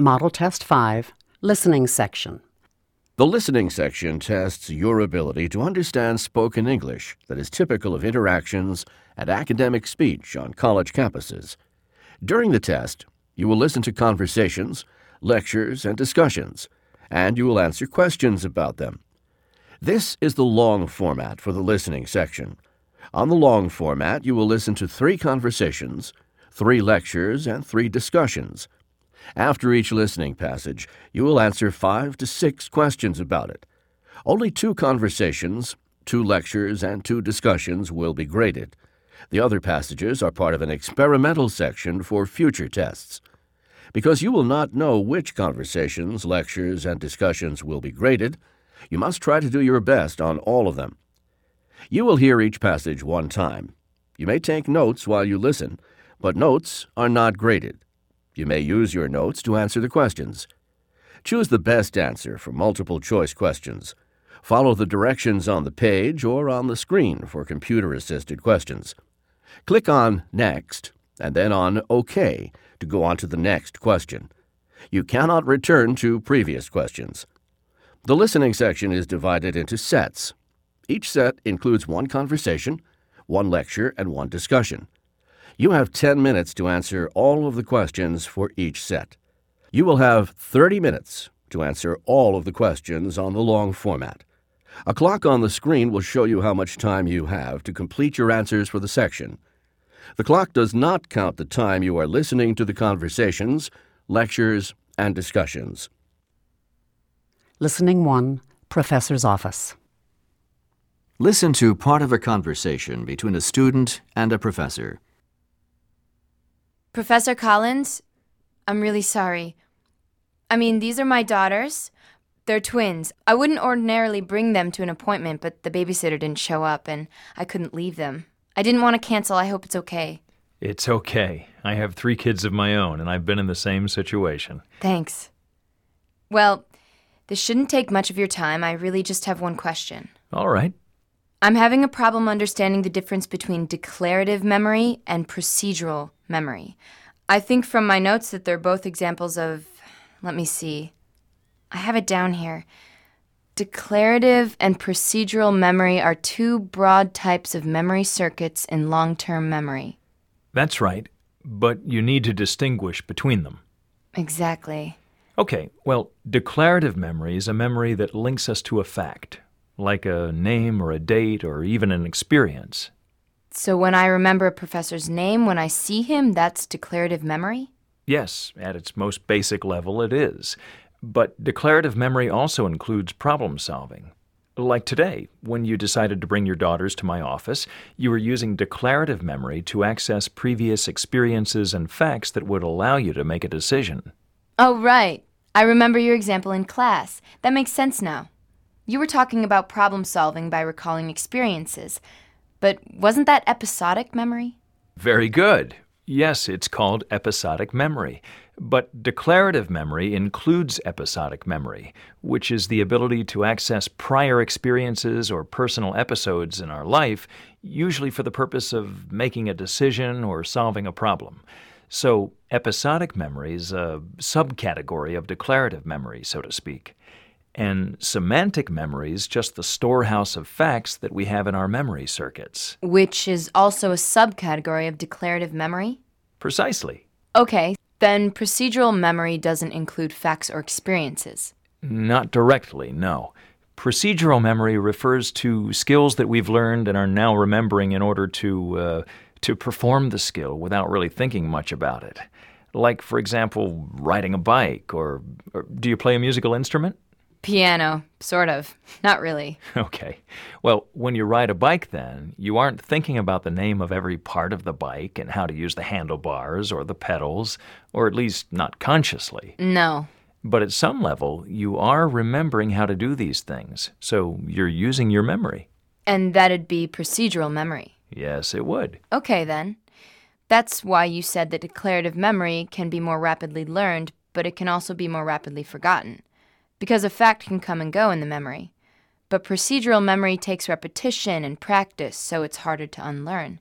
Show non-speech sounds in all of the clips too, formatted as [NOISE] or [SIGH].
Model Test 5, Listening Section. The listening section tests your ability to understand spoken English that is typical of interactions and academic speech on college campuses. During the test, you will listen to conversations, lectures, and discussions, and you will answer questions about them. This is the long format for the listening section. On the long format, you will listen to three conversations, three lectures, and three discussions. After each listening passage, you will answer five to six questions about it. Only two conversations, two lectures, and two discussions will be graded. The other passages are part of an experimental section for future tests. Because you will not know which conversations, lectures, and discussions will be graded, you must try to do your best on all of them. You will hear each passage one time. You may take notes while you listen, but notes are not graded. You may use your notes to answer the questions. Choose the best answer for multiple choice questions. Follow the directions on the page or on the screen for computer assisted questions. Click on Next and then on OK to go on to the next question. You cannot return to previous questions. The listening section is divided into sets. Each set includes one conversation, one lecture, and one discussion. You have 10 minutes to answer all of the questions for each set. You will have 30 minutes to answer all of the questions on the long format. A clock on the screen will show you how much time you have to complete your answers for the section. The clock does not count the time you are listening to the conversations, lectures, and discussions. Listening 1, Professor's Office. Listen to part of a conversation between a student and a professor. Professor Collins, I'm really sorry. I mean, these are my daughters. They're twins. I wouldn't ordinarily bring them to an appointment, but the babysitter didn't show up and I couldn't leave them. I didn't want to cancel. I hope it's okay. It's okay. I have three kids of my own, and I've been in the same situation. Thanks. Well, this shouldn't take much of your time. I really just have one question. All right. I'm having a problem understanding the difference between declarative memory and procedural memory. I think from my notes that they're both examples of, let me see. I have it down here. Declarative and procedural memory are two broad types of memory circuits in long term memory. That's right, but you need to distinguish between them. Exactly. Okay, well, declarative memory is a memory that links us to a fact, like a name or a date or even an experience. So when I remember a professor's name when I see him, that's declarative memory? Yes, at its most basic level, it is. But declarative memory also includes problem solving. Like today, when you decided to bring your daughters to my office, you were using declarative memory to access previous experiences and facts that would allow you to make a decision. Oh, right. I remember your example in class. That makes sense now. You were talking about problem solving by recalling experiences. But wasn't that episodic memory? Very good. Yes, it's called episodic memory. But declarative memory includes episodic memory, which is the ability to access prior experiences or personal episodes in our life, usually for the purpose of making a decision or solving a problem. So, episodic memory is a subcategory of declarative memory, so to speak. And semantic memory is just the storehouse of facts that we have in our memory circuits. Which is also a subcategory of declarative memory? Precisely. Okay, then procedural memory doesn't include facts or experiences. Not directly, no. Procedural memory refers to skills that we've learned and are now remembering in order to, uh, to perform the skill without really thinking much about it. Like, for example, riding a bike, or, or do you play a musical instrument? Piano, sort of. Not really. [LAUGHS] Okay. Well, when you ride a bike, then, you aren't thinking about the name of every part of the bike and how to use the handlebars or the pedals, or at least not consciously. No. But at some level, you are remembering how to do these things, so you're using your memory. And that'd be procedural memory. Yes, it would. Okay, then. That's why you said that declarative memory can be more rapidly learned, but it can also be more rapidly forgotten because a fact can come and go in the memory. But procedural memory takes repetition and practice, so it's harder to unlearn.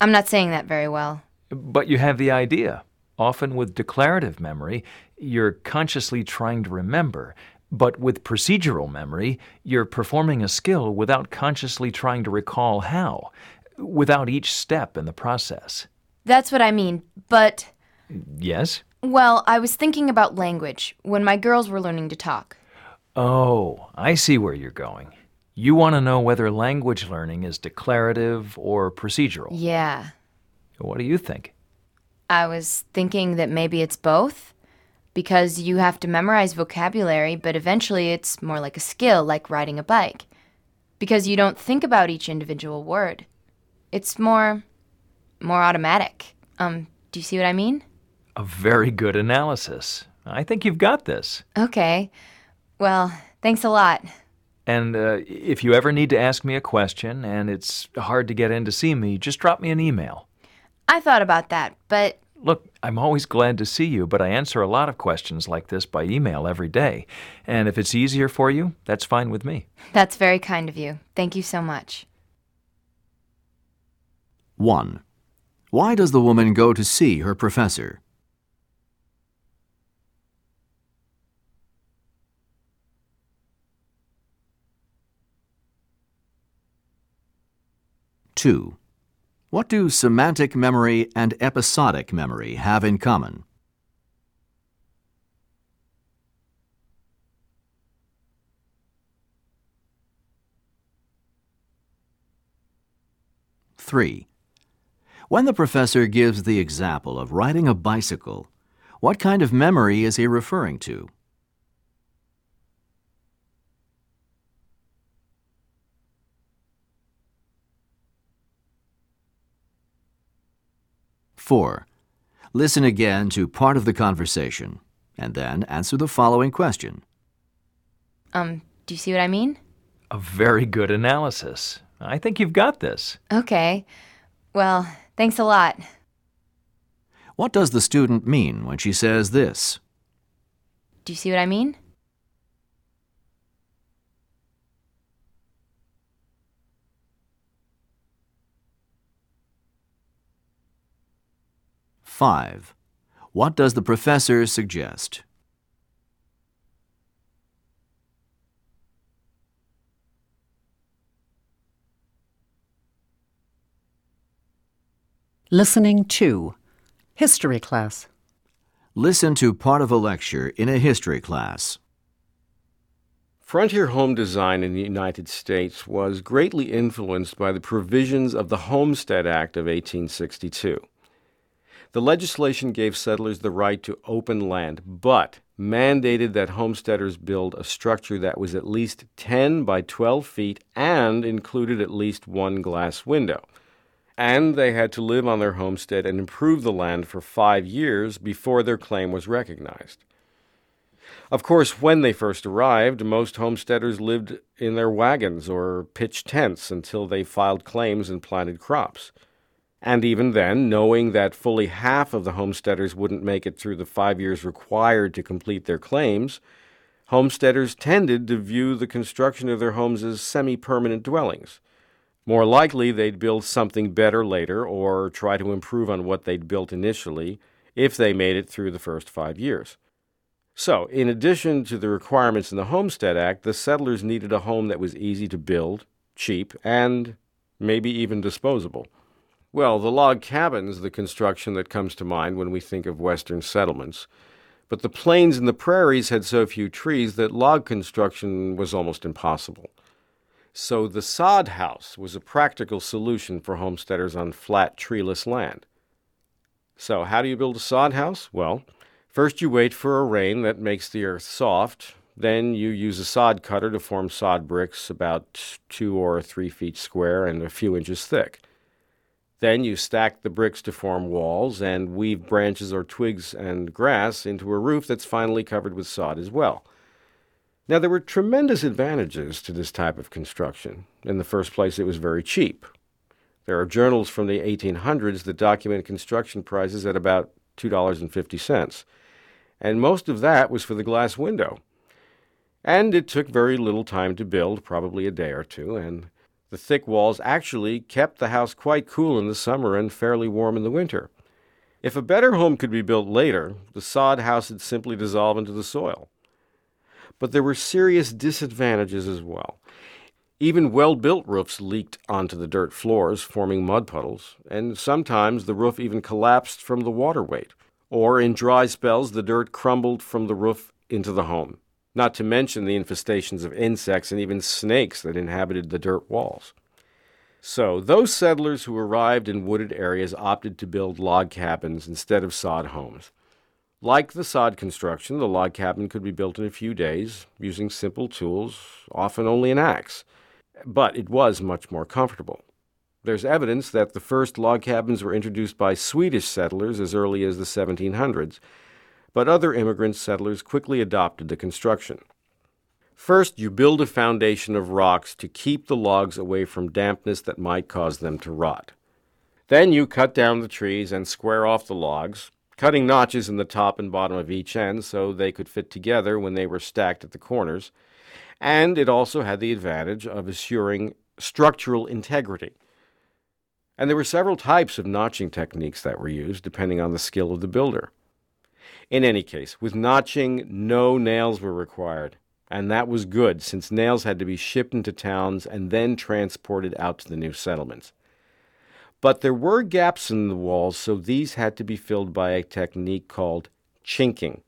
I'm not saying that very well. But you have the idea. Often with declarative memory, you're consciously trying to remember. But with procedural memory, you're performing a skill without consciously trying to recall how, without each step in the process. That's what I mean, but. Yes? Well, I was thinking about language when my girls were learning to talk. Oh, I see where you're going. You want to know whether language learning is declarative or procedural. Yeah. What do you think? I was thinking that maybe it's both. Because you have to memorize vocabulary, but eventually it's more like a skill, like riding a bike. Because you don't think about each individual word. It's more. more automatic. Um, do you see what I mean? A very good analysis. I think you've got this. Okay. Well, thanks a lot. And uh, if you ever need to ask me a question and it's hard to get in to see me, just drop me an email. I thought about that, but. Look, I'm always glad to see you, but I answer a lot of questions like this by email every day. And if it's easier for you, that's fine with me. That's very kind of you. Thank you so much. 1. Why does the woman go to see her professor? Two. What do semantic memory and episodic memory have in common? Three. When the professor gives the example of riding a bicycle, what kind of memory is he referring to? 4. Listen again to part of the conversation and then answer the following question. Um, do you see what I mean? A very good analysis. I think you've got this. Okay. Well, thanks a lot. What does the student mean when she says this? Do you see what I mean? 5. What does the professor suggest? Listening to History class. Listen to part of a lecture in a history class. Frontier home design in the United States was greatly influenced by the provisions of the Homestead Act of 1862. The legislation gave settlers the right to open land, but mandated that homesteaders build a structure that was at least 10 by 12 feet and included at least one glass window. And they had to live on their homestead and improve the land for five years before their claim was recognized. Of course, when they first arrived, most homesteaders lived in their wagons or pitched tents until they filed claims and planted crops. And even then, knowing that fully half of the homesteaders wouldn't make it through the five years required to complete their claims, homesteaders tended to view the construction of their homes as semi permanent dwellings. More likely, they'd build something better later or try to improve on what they'd built initially if they made it through the first five years. So, in addition to the requirements in the Homestead Act, the settlers needed a home that was easy to build, cheap, and maybe even disposable. Well, the log cabin's the construction that comes to mind when we think of Western settlements. But the plains and the prairies had so few trees that log construction was almost impossible. So the sod house was a practical solution for homesteaders on flat, treeless land. So, how do you build a sod house? Well, first you wait for a rain that makes the earth soft. Then you use a sod cutter to form sod bricks about two or three feet square and a few inches thick. Then you stack the bricks to form walls and weave branches or twigs and grass into a roof that's finally covered with sod as well. Now, there were tremendous advantages to this type of construction. In the first place, it was very cheap. There are journals from the 1800s that document construction prices at about $2.50, and most of that was for the glass window. And it took very little time to build, probably a day or two, and the thick walls actually kept the house quite cool in the summer and fairly warm in the winter. If a better home could be built later, the sod house would simply dissolve into the soil. But there were serious disadvantages as well. Even well built roofs leaked onto the dirt floors, forming mud puddles, and sometimes the roof even collapsed from the water weight. Or in dry spells, the dirt crumbled from the roof into the home, not to mention the infestations of insects and even snakes that inhabited the dirt walls. So, those settlers who arrived in wooded areas opted to build log cabins instead of sod homes. Like the sod construction, the log cabin could be built in a few days using simple tools, often only an axe. But it was much more comfortable. There's evidence that the first log cabins were introduced by Swedish settlers as early as the 1700s, but other immigrant settlers quickly adopted the construction. First, you build a foundation of rocks to keep the logs away from dampness that might cause them to rot. Then you cut down the trees and square off the logs, cutting notches in the top and bottom of each end so they could fit together when they were stacked at the corners. And it also had the advantage of assuring structural integrity. And there were several types of notching techniques that were used, depending on the skill of the builder. In any case, with notching, no nails were required. And that was good, since nails had to be shipped into towns and then transported out to the new settlements. But there were gaps in the walls, so these had to be filled by a technique called chinking.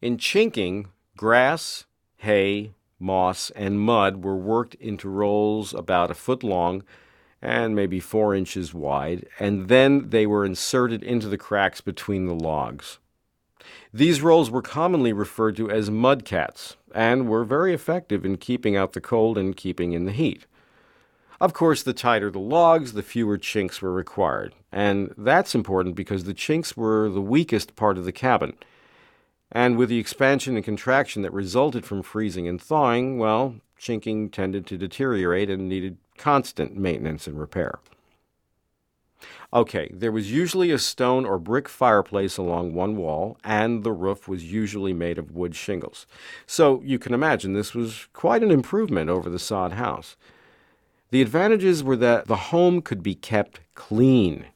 In chinking, grass, hay, moss, and mud were worked into rolls about a foot long and maybe four inches wide, and then they were inserted into the cracks between the logs. These rolls were commonly referred to as mudcats and were very effective in keeping out the cold and keeping in the heat. Of course, the tighter the logs, the fewer chinks were required, and that's important because the chinks were the weakest part of the cabin. And with the expansion and contraction that resulted from freezing and thawing, well, chinking tended to deteriorate and needed constant maintenance and repair. Okay, there was usually a stone or brick fireplace along one wall, and the roof was usually made of wood shingles. So you can imagine this was quite an improvement over the sod house. The advantages were that the home could be kept clean.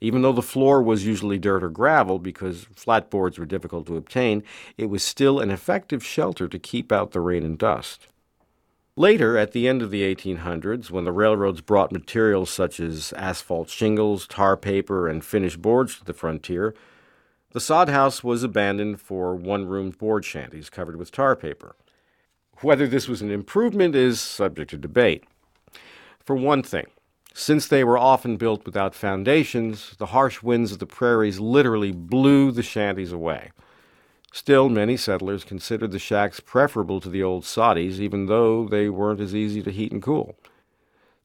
Even though the floor was usually dirt or gravel because flat boards were difficult to obtain, it was still an effective shelter to keep out the rain and dust. Later, at the end of the 1800s, when the railroads brought materials such as asphalt shingles, tar paper, and finished boards to the frontier, the sod house was abandoned for one room board shanties covered with tar paper. Whether this was an improvement is subject to debate. For one thing, since they were often built without foundations, the harsh winds of the prairies literally blew the shanties away. Still, many settlers considered the shacks preferable to the old soddies, even though they weren't as easy to heat and cool.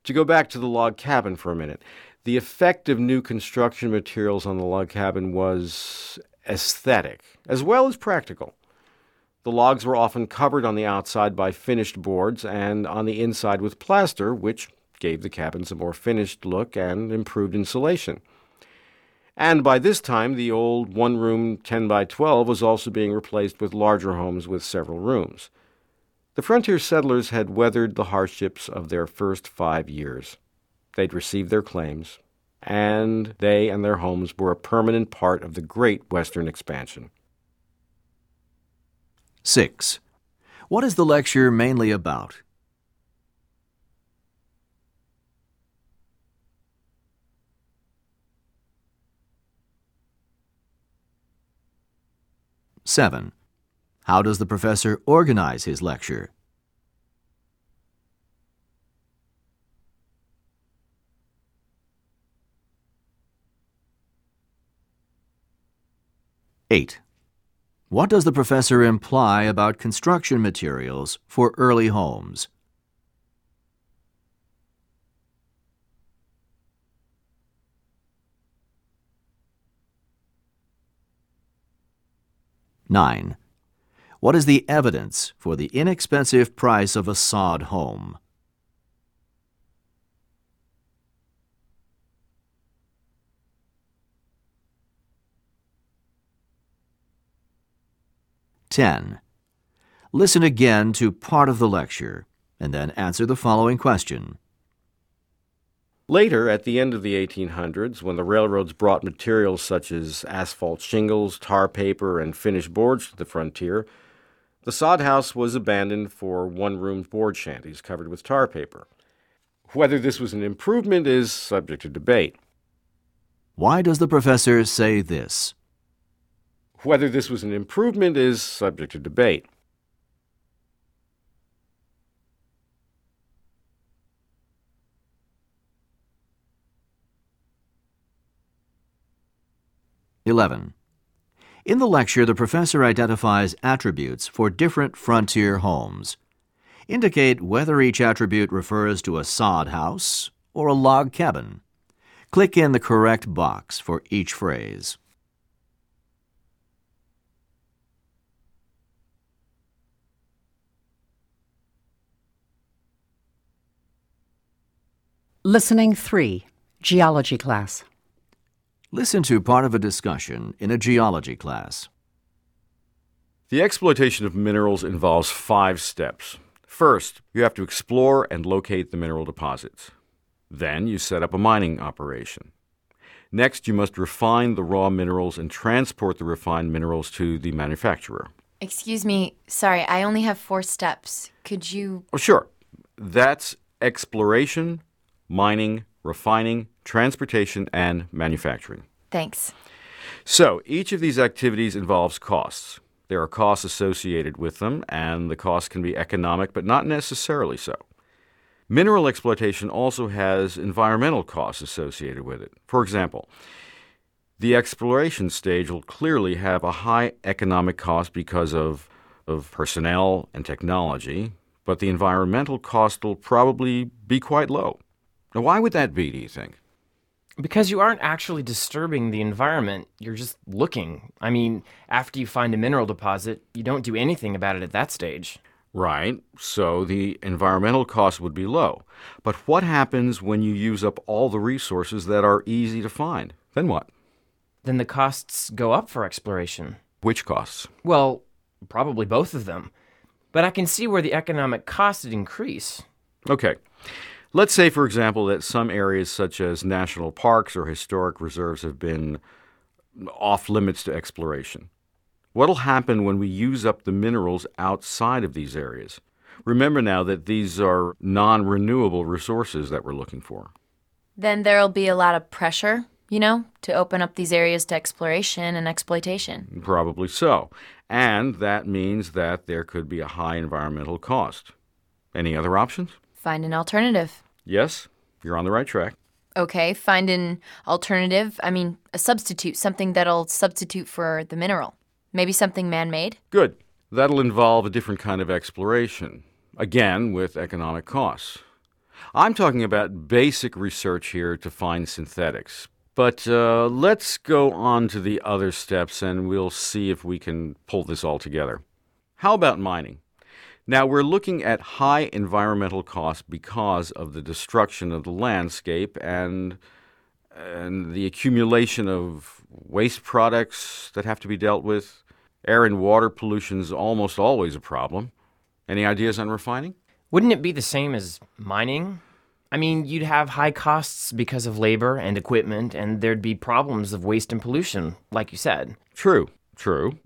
To go back to the log cabin for a minute, the effect of new construction materials on the log cabin was aesthetic as well as practical. The logs were often covered on the outside by finished boards and on the inside with plaster, which gave the cabins a more finished look and improved insulation. And by this time, the old one room 10 by 12 was also being replaced with larger homes with several rooms. The frontier settlers had weathered the hardships of their first five years. They'd received their claims, and they and their homes were a permanent part of the great Western expansion. 6. What is the lecture mainly about? Seven. How does the professor organize his lecture? Eight. What does the professor imply about construction materials for early homes? Nine. What is the evidence for the inexpensive price of a sod home? Ten. Listen again to part of the lecture and then answer the following question. Later, at the end of the 1800s, when the railroads brought materials such as asphalt shingles, tar paper, and finished boards to the frontier, the sod house was abandoned for one room board shanties covered with tar paper. Whether this was an improvement is subject to debate. Why does the professor say this? Whether this was an improvement is subject to debate. Eleven. In the lecture, the professor identifies attributes for different frontier homes. Indicate whether each attribute refers to a sod house or a log cabin. Click in the correct box for each phrase. Listening 3, Geology class. Listen to part of a discussion in a geology class. The exploitation of minerals involves five steps. First, you have to explore and locate the mineral deposits. Then, you set up a mining operation. Next, you must refine the raw minerals and transport the refined minerals to the manufacturer. Excuse me, sorry, I only have four steps. Could you. Oh, sure. That's exploration, mining, refining, transportation, and manufacturing. Thanks. So, each of these activities involves costs. There are costs associated with them, and the costs can be economic, but not necessarily so. Mineral exploitation also has environmental costs associated with it. For example, the exploration stage will clearly have a high economic cost because of, of personnel and technology, but the environmental cost will probably be quite low. Now, why would that be, do you think? Because you aren't actually disturbing the environment, you're just looking. I mean, after you find a mineral deposit, you don't do anything about it at that stage. Right, so the environmental cost would be low. But what happens when you use up all the resources that are easy to find? Then what? Then the costs go up for exploration. Which costs? Well, probably both of them. But I can see where the economic cost would increase. Okay. Let's say, for example, that some areas such as national parks or historic reserves have been off limits to exploration. What'll happen when we use up the minerals outside of these areas? Remember now that these are non renewable resources that we're looking for. Then there'll be a lot of pressure, you know, to open up these areas to exploration and exploitation. Probably so. And that means that there could be a high environmental cost. Any other options? Find an alternative. Yes, you're on the right track. Okay, find an alternative. I mean, a substitute, something that'll substitute for the mineral. Maybe something man made? Good. That'll involve a different kind of exploration, again, with economic costs. I'm talking about basic research here to find synthetics. But uh, let's go on to the other steps and we'll see if we can pull this all together. How about mining? Now, we're looking at high environmental costs because of the destruction of the landscape and, and the accumulation of waste products that have to be dealt with. Air and water pollution is almost always a problem. Any ideas on refining? Wouldn't it be the same as mining? I mean, you'd have high costs because of labor and equipment, and there'd be problems of waste and pollution, like you said. True, true.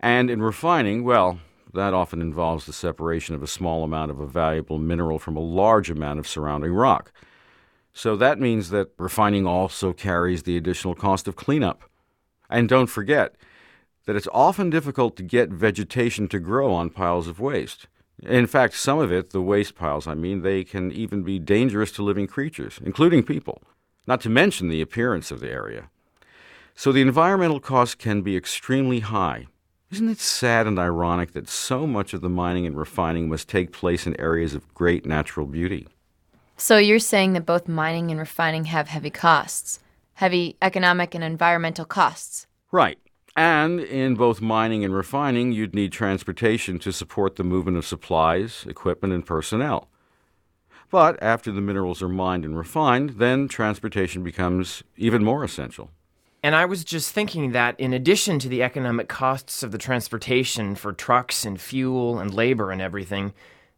And in refining, well, that often involves the separation of a small amount of a valuable mineral from a large amount of surrounding rock. So that means that refining also carries the additional cost of cleanup. And don't forget that it's often difficult to get vegetation to grow on piles of waste. In fact, some of it, the waste piles, I mean, they can even be dangerous to living creatures, including people, not to mention the appearance of the area. So the environmental costs can be extremely high, isn't it sad and ironic that so much of the mining and refining must take place in areas of great natural beauty? So you're saying that both mining and refining have heavy costs, heavy economic and environmental costs. Right. And in both mining and refining, you'd need transportation to support the movement of supplies, equipment, and personnel. But after the minerals are mined and refined, then transportation becomes even more essential. And I was just thinking that in addition to the economic costs of the transportation for trucks and fuel and labor and everything,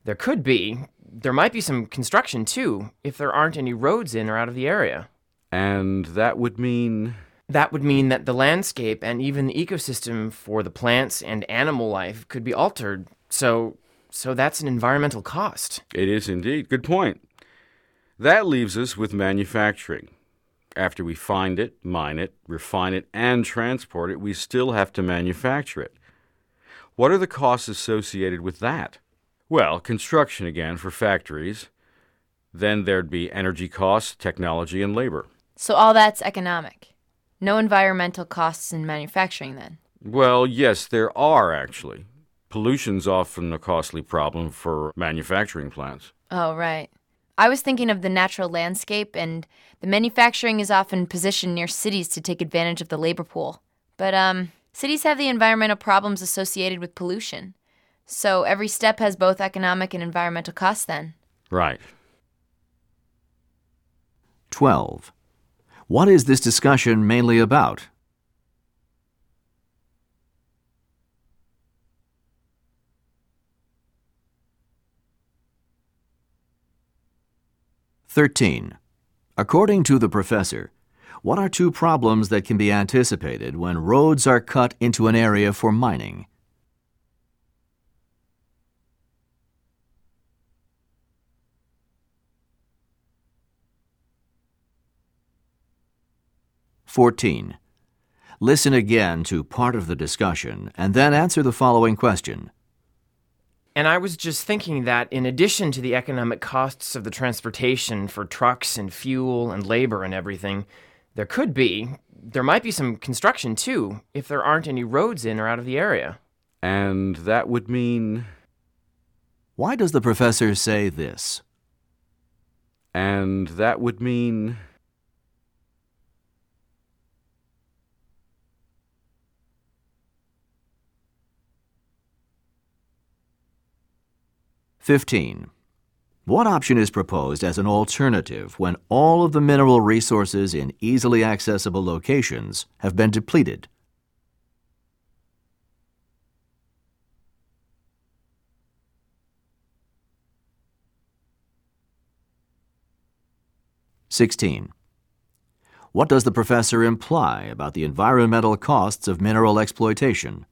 There could be. There might be some construction, too, if there aren't any roads in or out of the area. And that would mean. That would mean that the landscape and even the ecosystem for the plants and animal life could be altered. So, so that's an environmental cost. It is indeed. Good point. That leaves us with manufacturing. After we find it, mine it, refine it, and transport it, we still have to manufacture it. What are the costs associated with that? Well, construction again for factories. Then there'd be energy costs, technology, and labor. So all that's economic. No environmental costs in manufacturing, then? Well, yes, there are actually. Pollution's often a costly problem for manufacturing plants. Oh, right. I was thinking of the natural landscape, and the manufacturing is often positioned near cities to take advantage of the labor pool. But, um, cities have the environmental problems associated with pollution. So every step has both economic and environmental costs, then. Right. 12. What is this discussion mainly about? Thirteen. According to the professor, what are two problems that can be anticipated when roads are cut into an area for mining? Fourteen. Listen again to part of the discussion and then answer the following question. And I was just thinking that in addition to the economic costs of the transportation for trucks and fuel and labor and everything, there could be, there might be some construction too, if there aren't any roads in or out of the area. And that would mean. Why does the professor say this? And that would mean. Fifteen. What option is proposed as an alternative when all of the mineral resources in easily accessible locations have been depleted? Sixteen. What does the professor imply about the environmental costs of mineral exploitation?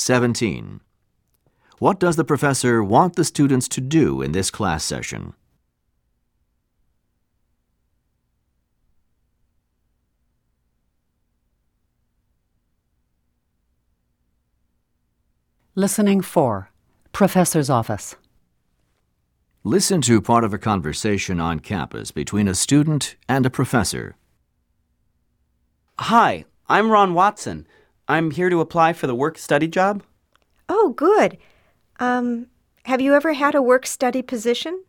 Seventeen. What does the professor want the students to do in this class session? Listening 4. Professor's Office. Listen to part of a conversation on campus between a student and a professor. Hi, I'm Ron Watson. I'm here to apply for the work study job. Oh, good. Um, have you ever had a work study position?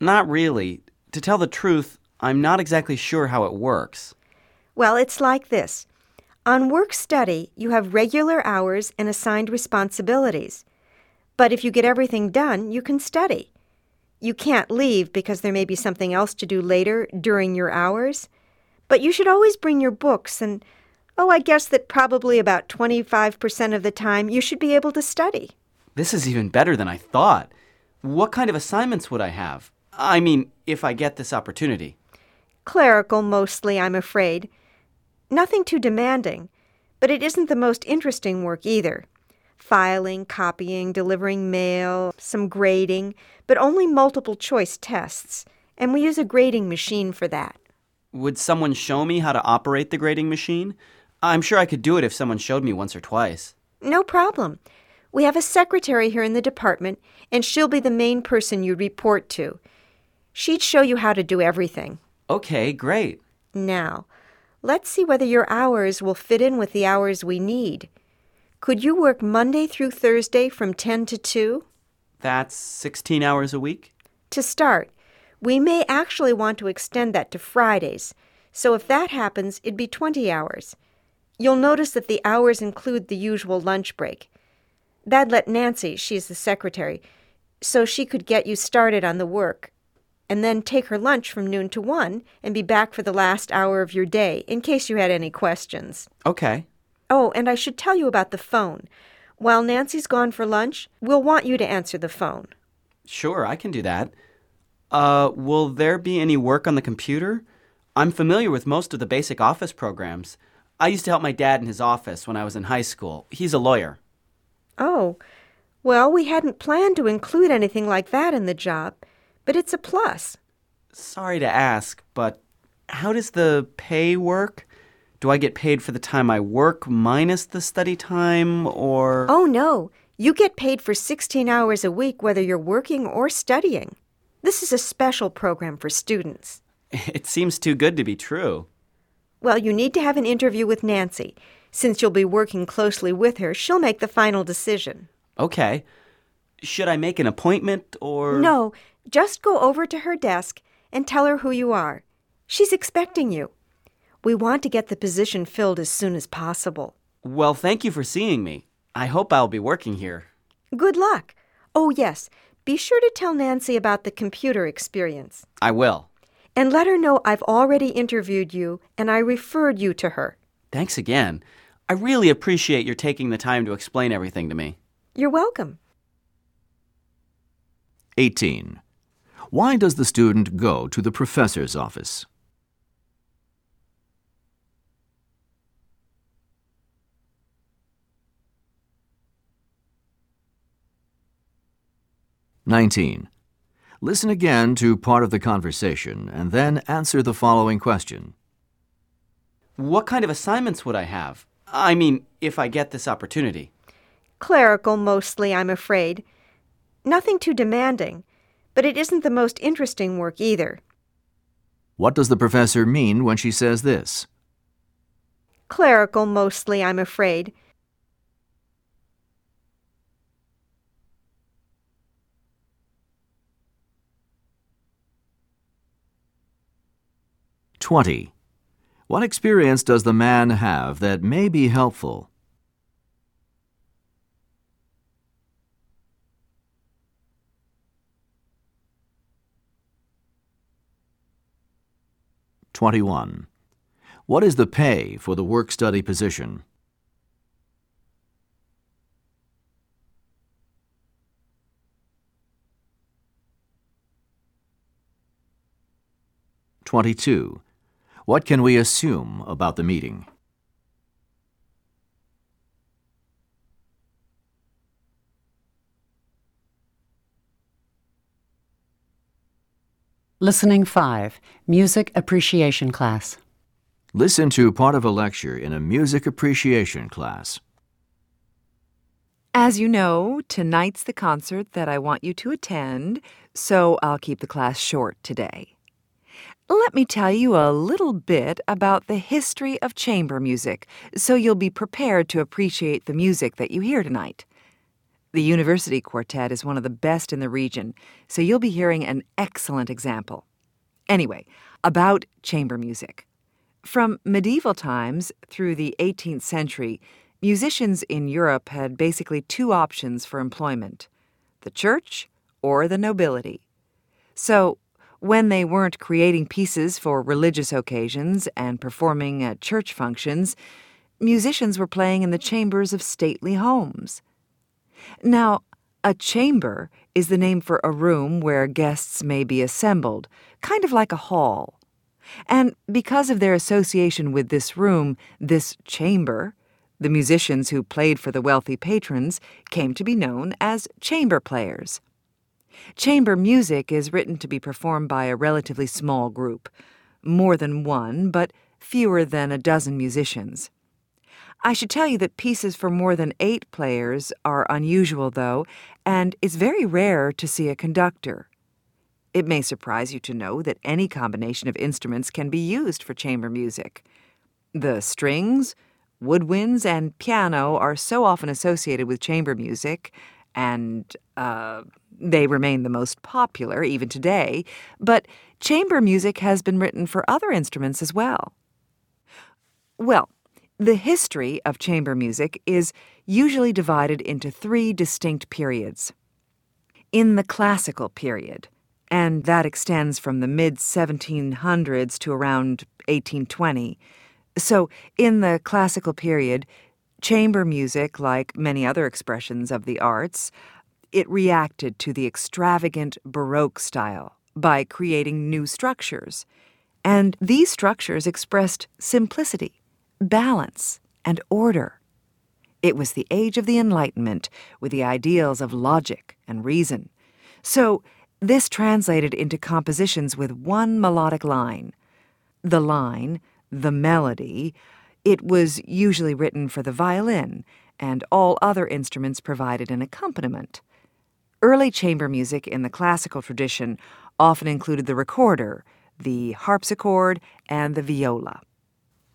Not really. To tell the truth, I'm not exactly sure how it works. Well, it's like this. On work study, you have regular hours and assigned responsibilities. But if you get everything done, you can study. You can't leave because there may be something else to do later during your hours. But you should always bring your books, and oh, I guess that probably about 25% of the time you should be able to study. This is even better than I thought. What kind of assignments would I have? I mean, if I get this opportunity. Clerical mostly, I'm afraid. Nothing too demanding, but it isn't the most interesting work either. Filing, copying, delivering mail, some grading, but only multiple choice tests, and we use a grading machine for that. Would someone show me how to operate the grading machine? I'm sure I could do it if someone showed me once or twice. No problem. We have a secretary here in the department, and she'll be the main person you report to. She'd show you how to do everything. Okay, great. Now, let's see whether your hours will fit in with the hours we need. Could you work Monday through Thursday from 10 to 2? That's 16 hours a week? To start, we may actually want to extend that to Fridays, so if that happens, it'd be 20 hours. You'll notice that the hours include the usual lunch break. That'd let Nancy, she's the secretary, so she could get you started on the work. and then take her lunch from noon to 1 and be back for the last hour of your day in case you had any questions. Okay. Oh, and I should tell you about the phone. While Nancy's gone for lunch, we'll want you to answer the phone. Sure, I can do that. Uh, will there be any work on the computer? I'm familiar with most of the basic office programs. I used to help my dad in his office when I was in high school. He's a lawyer. Oh, well, we hadn't planned to include anything like that in the job, but it's a plus. Sorry to ask, but how does the pay work? Do I get paid for the time I work minus the study time, or. Oh, no. You get paid for 16 hours a week whether you're working or studying. This is a special program for students. [LAUGHS] It seems too good to be true. Well, you need to have an interview with Nancy. Since you'll be working closely with her, she'll make the final decision. Okay. Should I make an appointment or. No, just go over to her desk and tell her who you are. She's expecting you. We want to get the position filled as soon as possible. Well, thank you for seeing me. I hope I'll be working here. Good luck. Oh, yes, be sure to tell Nancy about the computer experience. I will. And let her know I've already interviewed you and I referred you to her. Thanks again. I really appreciate your taking the time to explain everything to me. You're welcome. 18. Why does the student go to the professor's office? Nineteen. Listen again to part of the conversation and then answer the following question. What kind of assignments would I have? I mean, if I get this opportunity. Clerical mostly, I'm afraid. Nothing too demanding, but it isn't the most interesting work either. What does the professor mean when she says this? Clerical mostly, I'm afraid. Twenty. What experience does the man have that may be helpful? Twenty-one. What is the pay for the work study position? Twenty-two. What can we assume about the meeting? Listening 5. Music Appreciation Class. Listen to part of a lecture in a music appreciation class. As you know, tonight's the concert that I want you to attend, so I'll keep the class short today. Let me tell you a little bit about the history of chamber music so you'll be prepared to appreciate the music that you hear tonight. The University Quartet is one of the best in the region, so you'll be hearing an excellent example. Anyway, about chamber music. From medieval times through the 18th century, musicians in Europe had basically two options for employment the church or the nobility. So, when they weren't creating pieces for religious occasions and performing at church functions, musicians were playing in the chambers of stately homes. Now, a chamber is the name for a room where guests may be assembled, kind of like a hall. And because of their association with this room, this chamber, the musicians who played for the wealthy patrons came to be known as chamber players. Chamber music is written to be performed by a relatively small group, more than one, but fewer than a dozen musicians. I should tell you that pieces for more than eight players are unusual, though, and it's very rare to see a conductor. It may surprise you to know that any combination of instruments can be used for chamber music. The strings, woodwinds, and piano are so often associated with chamber music, and, uh, they remain the most popular even today, but chamber music has been written for other instruments as well. Well, the history of chamber music is usually divided into three distinct periods. In the classical period, and that extends from the mid 1700s to around 1820. So, in the classical period, chamber music, like many other expressions of the arts, it reacted to the extravagant Baroque style by creating new structures. And these structures expressed simplicity, balance, and order. It was the age of the Enlightenment with the ideals of logic and reason. So, this translated into compositions with one melodic line. The line, the melody, it was usually written for the violin, and all other instruments provided an accompaniment. Early chamber music in the classical tradition often included the recorder, the harpsichord, and the viola.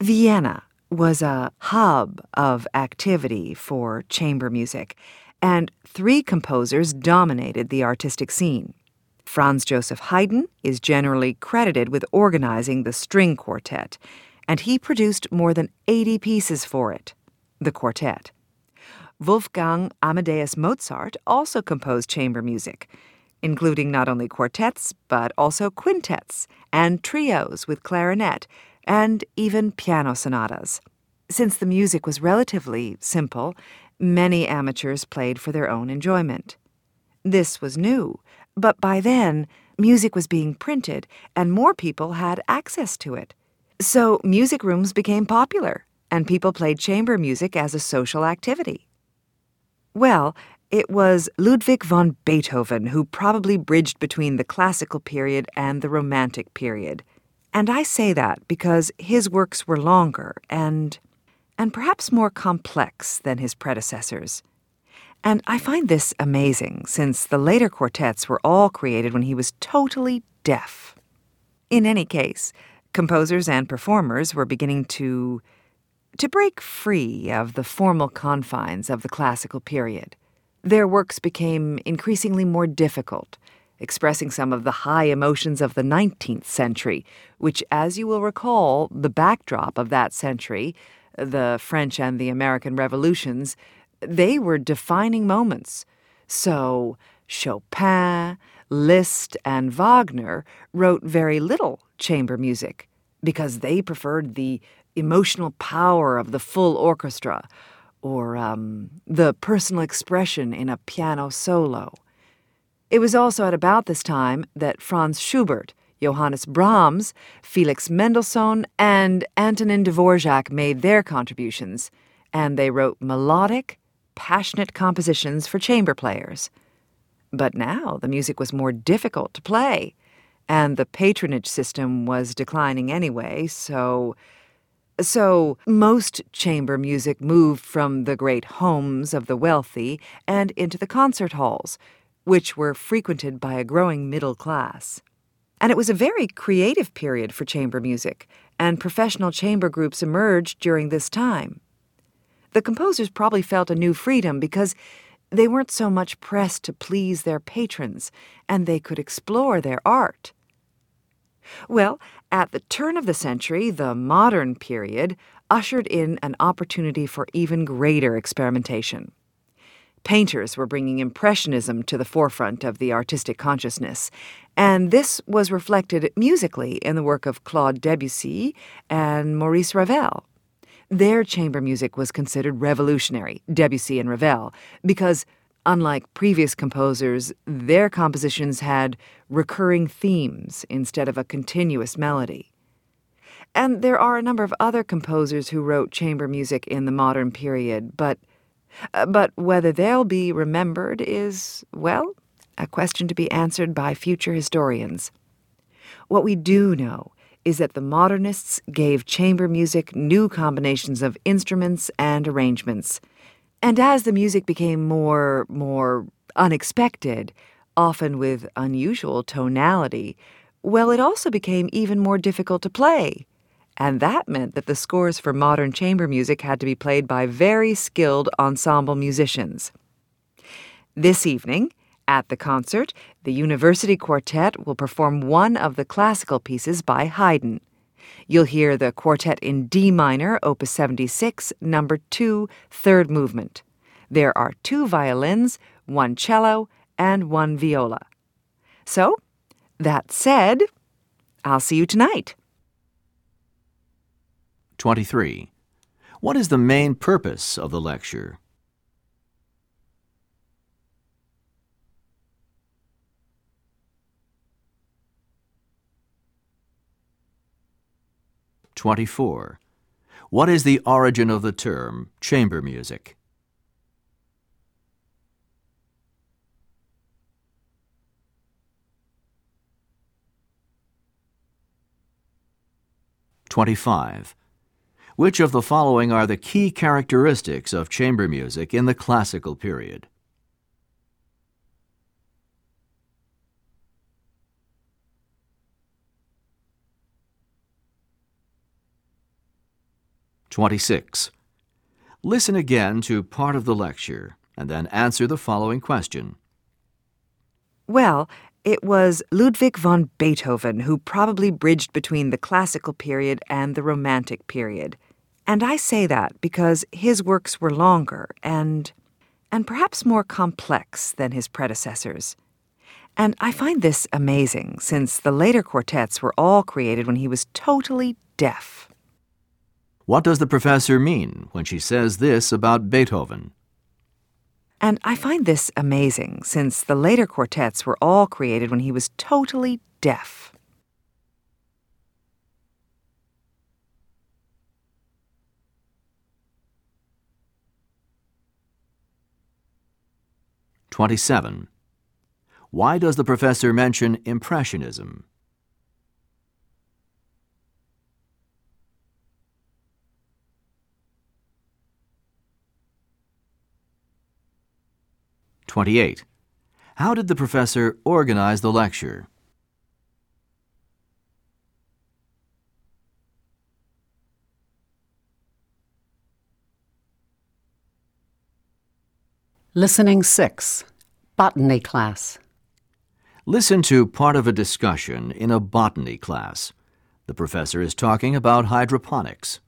Vienna was a hub of activity for chamber music, and three composers dominated the artistic scene. Franz Joseph Haydn is generally credited with organizing the string quartet, and he produced more than 80 pieces for it, the quartet. Wolfgang Amadeus Mozart also composed chamber music, including not only quartets, but also quintets and trios with clarinet, and even piano sonatas. Since the music was relatively simple, many amateurs played for their own enjoyment. This was new, but by then, music was being printed and more people had access to it. So music rooms became popular, and people played chamber music as a social activity. Well, it was Ludwig von Beethoven who probably bridged between the classical period and the romantic period. And I say that because his works were longer and and perhaps more complex than his predecessors. And I find this amazing since the later quartets were all created when he was totally deaf. In any case, composers and performers were beginning to to break free of the formal confines of the classical period. Their works became increasingly more difficult, expressing some of the high emotions of the 19th century, which, as you will recall, the backdrop of that century, the French and the American revolutions, they were defining moments. So, Chopin, Liszt, and Wagner wrote very little chamber music because they preferred the emotional power of the full orchestra or um, the personal expression in a piano solo. It was also at about this time that Franz Schubert, Johannes Brahms, Felix Mendelssohn, and Antonin Dvorak made their contributions, and they wrote melodic, passionate compositions for chamber players. But now the music was more difficult to play, and the patronage system was declining anyway, so. So, most chamber music moved from the great homes of the wealthy and into the concert halls, which were frequented by a growing middle class. And it was a very creative period for chamber music, and professional chamber groups emerged during this time. The composers probably felt a new freedom because they weren't so much pressed to please their patrons, and they could explore their art. Well, at the turn of the century, the modern period ushered in an opportunity for even greater experimentation. Painters were bringing Impressionism to the forefront of the artistic consciousness, and this was reflected musically in the work of Claude Debussy and Maurice Ravel. Their chamber music was considered revolutionary, Debussy and Ravel, because, unlike previous composers, their compositions had recurring themes instead of a continuous melody. And there are a number of other composers who wrote chamber music in the modern period, but uh, but whether they'll be remembered is, well, a question to be answered by future historians. What we do know is that the modernists gave chamber music new combinations of instruments and arrangements. And as the music became more more unexpected, often with unusual tonality, well, it also became even more difficult to play. And that meant that the scores for modern chamber music had to be played by very skilled ensemble musicians. This evening, at the concert, the University Quartet will perform one of the classical pieces by Haydn. You'll hear the Quartet in D minor, Opus 76, number 2, third movement. There are two violins, one cello, and one viola. So, That said, I'll see you tonight. 23. What is the main purpose of the lecture? Twenty-four. What is the origin of the term chamber music? Twenty-five. Which of the following are the key characteristics of chamber music in the classical period? Twenty-six. Listen again to part of the lecture and then answer the following question. Well, it was Ludwig von Beethoven who probably bridged between the classical period and the romantic period. And I say that because his works were longer and and perhaps more complex than his predecessors. And I find this amazing since the later quartets were all created when he was totally deaf. What does the professor mean when she says this about Beethoven? And I find this amazing since the later quartets were all created when he was totally deaf. Twenty-seven. Why does the professor mention Impressionism? Twenty-eight. How did the professor organize the lecture? Listening 6. Botany class. Listen to part of a discussion in a botany class. The professor is talking about hydroponics.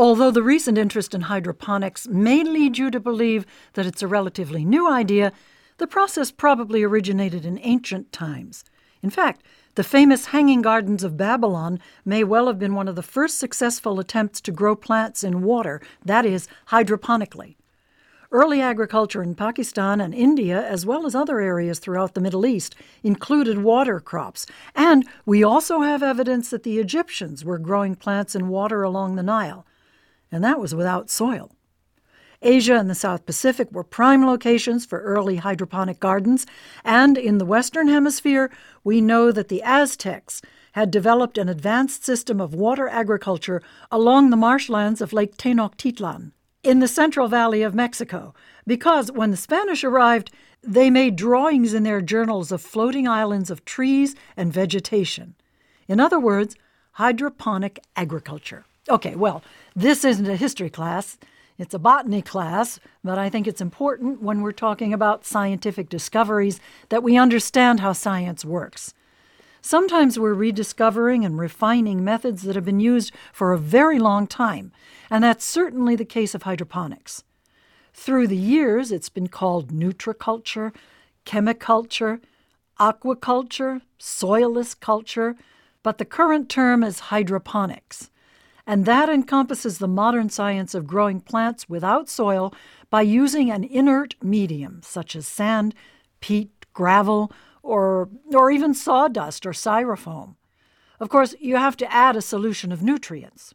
Although the recent interest in hydroponics may lead you to believe that it's a relatively new idea, the process probably originated in ancient times. In fact, the famous Hanging Gardens of Babylon may well have been one of the first successful attempts to grow plants in water, that is, hydroponically. Early agriculture in Pakistan and India, as well as other areas throughout the Middle East, included water crops. And we also have evidence that the Egyptians were growing plants in water along the Nile, and that was without soil. Asia and the South Pacific were prime locations for early hydroponic gardens, and in the Western Hemisphere, we know that the Aztecs had developed an advanced system of water agriculture along the marshlands of Lake Tenochtitlan in the Central Valley of Mexico, because when the Spanish arrived, they made drawings in their journals of floating islands of trees and vegetation. In other words, hydroponic agriculture. Okay, well, this isn't a history class. It's a botany class, but I think it's important when we're talking about scientific discoveries that we understand how science works. Sometimes we're rediscovering and refining methods that have been used for a very long time, and that's certainly the case of hydroponics. Through the years, it's been called nutriculture, chemiculture, aquaculture, soilless culture, but the current term is hydroponics. And that encompasses the modern science of growing plants without soil by using an inert medium such as sand, peat, gravel, or, or even sawdust or styrofoam. Of course, you have to add a solution of nutrients.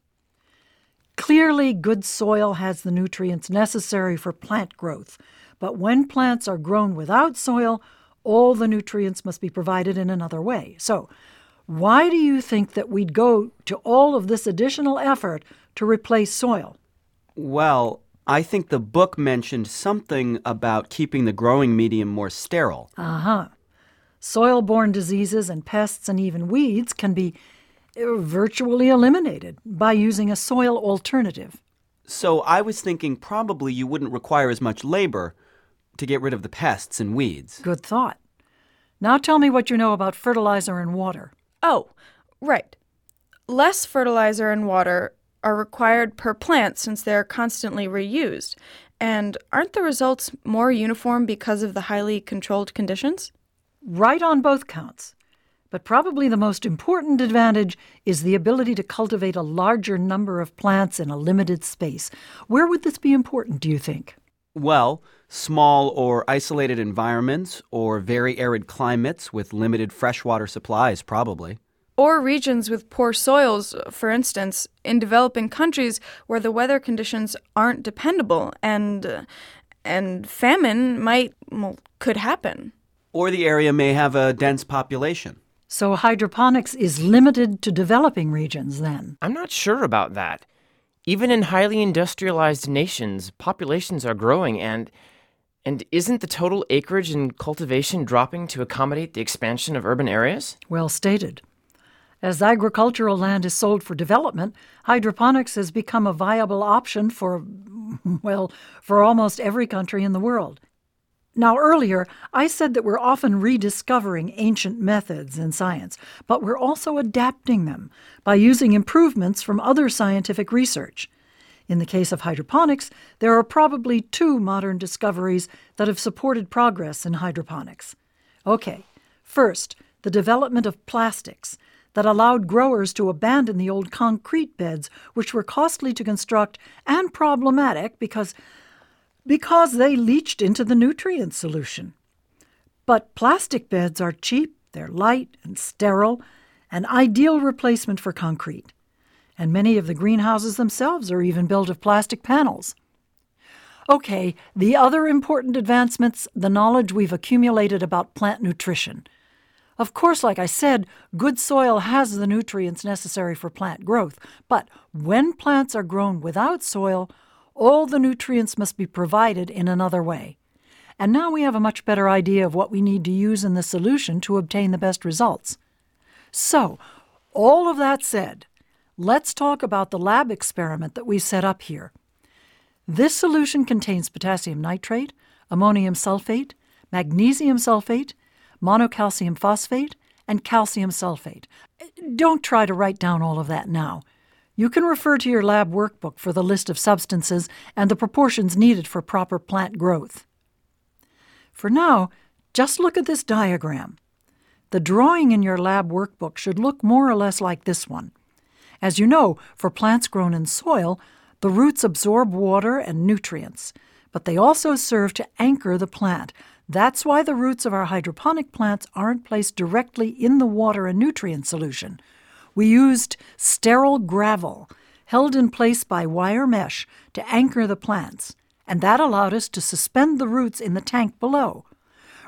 Clearly, good soil has the nutrients necessary for plant growth, but when plants are grown without soil, all the nutrients must be provided in another way. So, why do you think that we'd go to all of this additional effort to replace soil? Well, I think the book mentioned something about keeping the growing medium more sterile. Uh huh. Soil borne diseases and pests and even weeds can be virtually eliminated by using a soil alternative. So I was thinking probably you wouldn't require as much labor to get rid of the pests and weeds. Good thought. Now tell me what you know about fertilizer and water. Oh, right. Less fertilizer and water are required per plant since they are constantly reused. And aren't the results more uniform because of the highly controlled conditions? Right on both counts. But probably the most important advantage is the ability to cultivate a larger number of plants in a limited space. Where would this be important, do you think? Well, small or isolated environments or very arid climates with limited freshwater supplies, probably. Or regions with poor soils, for instance, in developing countries where the weather conditions aren't dependable and uh, and famine might well, could happen. Or the area may have a dense population. So hydroponics is limited to developing regions then. I'm not sure about that. Even in highly industrialized nations, populations are growing and and isn't the total acreage and cultivation dropping to accommodate the expansion of urban areas? Well stated. As agricultural land is sold for development, hydroponics has become a viable option for, well, for almost every country in the world. Now, earlier, I said that we're often rediscovering ancient methods in science, but we're also adapting them by using improvements from other scientific research. In the case of hydroponics, there are probably two modern discoveries that have supported progress in hydroponics. Okay, first, the development of plastics that allowed growers to abandon the old concrete beds, which were costly to construct and problematic because because they leached into the nutrient solution. But plastic beds are cheap, they're light and sterile, an ideal replacement for concrete. And many of the greenhouses themselves are even built of plastic panels. Okay, the other important advancements the knowledge we've accumulated about plant nutrition. Of course, like I said, good soil has the nutrients necessary for plant growth, but when plants are grown without soil, all the nutrients must be provided in another way. And now we have a much better idea of what we need to use in the solution to obtain the best results. So, all of that said, let's talk about the lab experiment that we set up here. This solution contains potassium nitrate, ammonium sulfate, magnesium sulfate, monocalcium phosphate, and calcium sulfate. Don't try to write down all of that now. You can refer to your lab workbook for the list of substances and the proportions needed for proper plant growth. For now, just look at this diagram. The drawing in your lab workbook should look more or less like this one. As you know, for plants grown in soil, the roots absorb water and nutrients, but they also serve to anchor the plant. That's why the roots of our hydroponic plants aren't placed directly in the water and nutrient solution. We used sterile gravel held in place by wire mesh to anchor the plants, and that allowed us to suspend the roots in the tank below.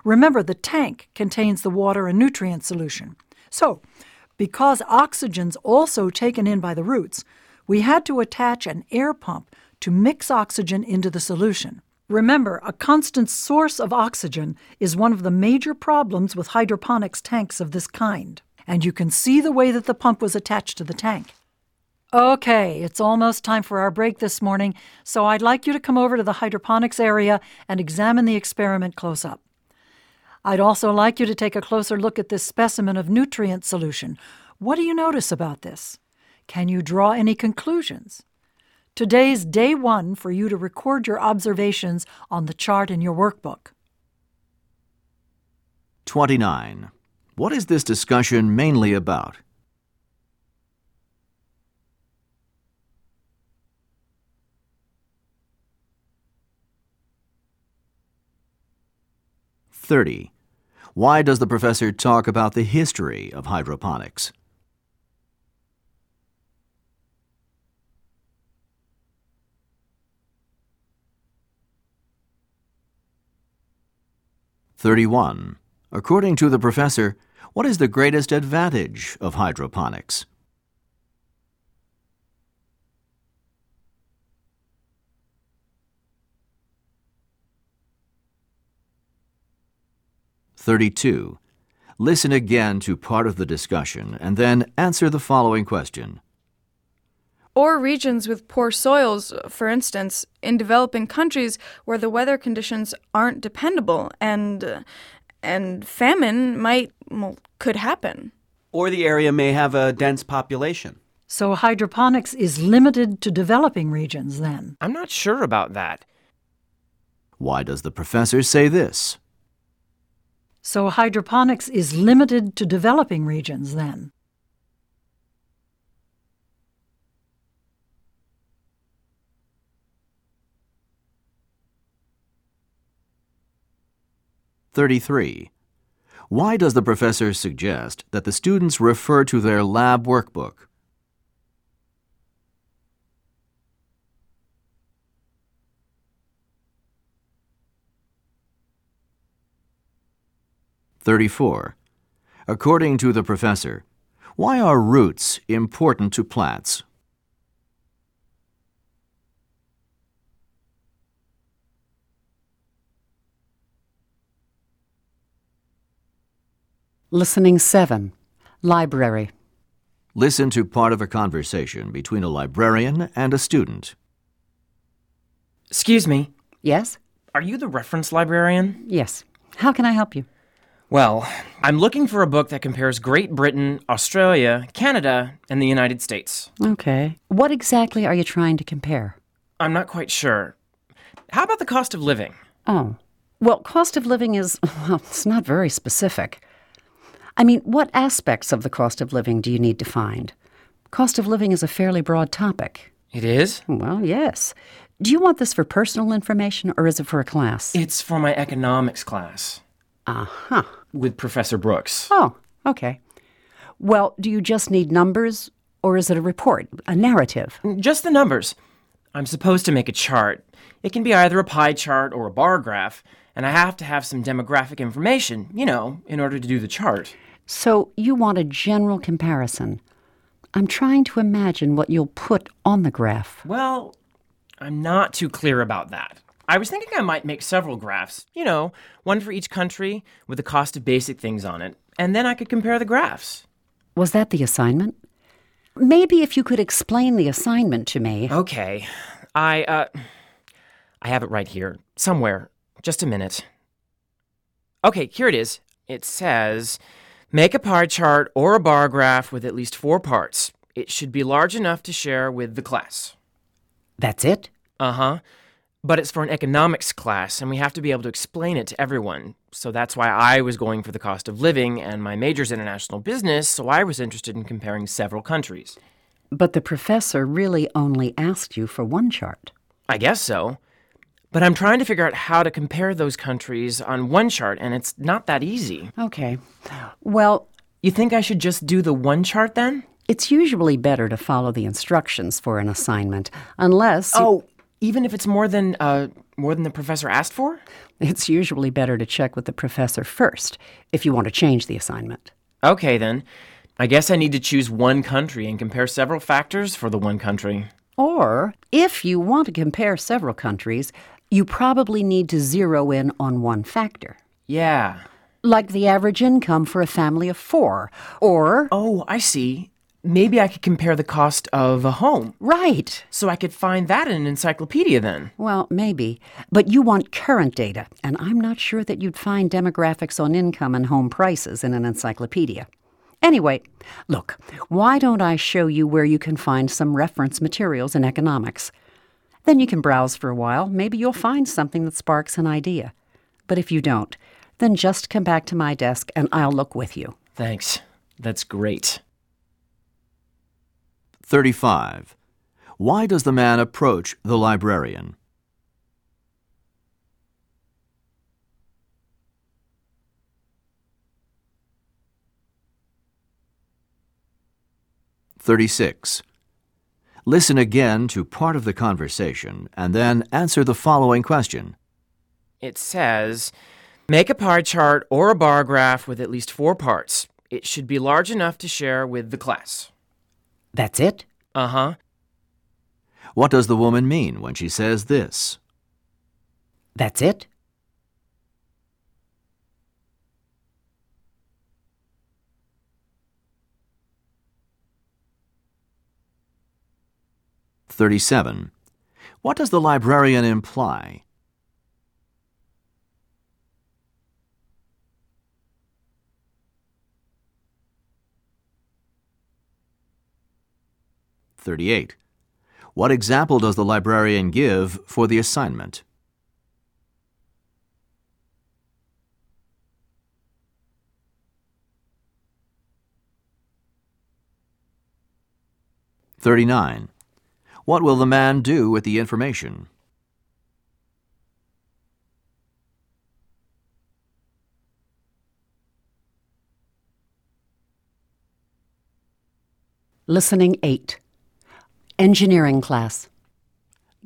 Remember, the tank contains the water and nutrient solution. So, because oxygen's also taken in by the roots, we had to attach an air pump to mix oxygen into the solution. Remember, a constant source of oxygen is one of the major problems with hydroponics tanks of this kind and you can see the way that the pump was attached to the tank. Okay, it's almost time for our break this morning, so I'd like you to come over to the hydroponics area and examine the experiment close up. I'd also like you to take a closer look at this specimen of nutrient solution. What do you notice about this? Can you draw any conclusions? Today's day one for you to record your observations on the chart in your workbook. 29. What is this discussion mainly about? Thirty. Why does the professor talk about the history of hydroponics? Thirty-one. According to the professor, what is the greatest advantage of hydroponics? Thirty-two. Listen again to part of the discussion and then answer the following question. Or regions with poor soils, for instance, in developing countries where the weather conditions aren't dependable and and famine might well, could happen. Or the area may have a dense population. So hydroponics is limited to developing regions then? I'm not sure about that. Why does the professor say this? So hydroponics is limited to developing regions then. Thirty-three. Why does the professor suggest that the students refer to their lab workbook? Thirty-four. According to the professor, why are roots important to plants? Listening 7. Library. Listen to part of a conversation between a librarian and a student. Excuse me, Yes? are you the reference librarian? Yes. How can I help you? Well, I'm looking for a book that compares Great Britain, Australia, Canada, and the United States. Okay. What exactly are you trying to compare? I'm not quite sure. How about the cost of living? Oh. Well, cost of living is, [LAUGHS] well, it's not very specific. I mean, what aspects of the cost of living do you need to find? Cost of living is a fairly broad topic. It is? Well, yes. Do you want this for personal information or is it for a class? It's for my economics class Uh huh. With Professor Brooks. Oh, okay. Well, do you just need numbers or is it a report, a narrative? Mm, just the numbers. I'm supposed to make a chart. It can be either a pie chart or a bar graph, and I have to have some demographic information, you know, in order to do the chart. So you want a general comparison. I'm trying to imagine what you'll put on the graph. Well, I'm not too clear about that. I was thinking I might make several graphs, you know, one for each country with the cost of basic things on it, and then I could compare the graphs. Was that the assignment? Maybe if you could explain the assignment to me. Okay. I uh I have it right here somewhere. Just a minute. Okay, here it is. It says make a pie chart or a bar graph with at least 4 parts. It should be large enough to share with the class. That's it? Uh-huh. But it's for an economics class and we have to be able to explain it to everyone. So that's why I was going for the cost of living and my major's international business, so I was interested in comparing several countries. But the professor really only asked you for one chart. I guess so. But I'm trying to figure out how to compare those countries on one chart, and it's not that easy. Okay. Well, You think I should just do the one chart then? it's usually better to follow the instructions for an assignment, unless. you- Oh, even if it's more than uh more than the professor asked for? It's usually better to check with the professor first if you want to change the assignment. Okay then. I guess I need to choose one country and compare several factors for the one country. Or, if you want to compare several countries, you probably need to zero in on one factor. Yeah. Like the average income for a family of four. Or. Oh, I see. Maybe I could compare the cost of a home. Right. So I could find that in an encyclopedia then. Well, maybe. But you want current data, and I'm not sure that you'd find demographics on income and home prices in an encyclopedia. Anyway, look, why don't I show you where you can find some reference materials in economics? Then you can browse for a while. Maybe you'll find something that sparks an idea. But if you don't, then just come back to my desk and I'll look with you. Thanks. That's great. 35. Why does the man approach the librarian? Thirty-six. Listen again to part of the conversation and then answer the following question. It says make a pie chart or a bar graph with at least four parts. It should be large enough to share with the class. That's it? Uh huh. What does the woman mean when she says this? That's it? Thirty-seven. What does the librarian imply? 38. What example does the librarian give for the assignment? Thirty-nine. What will the man do with the information? Listening 8. Engineering class.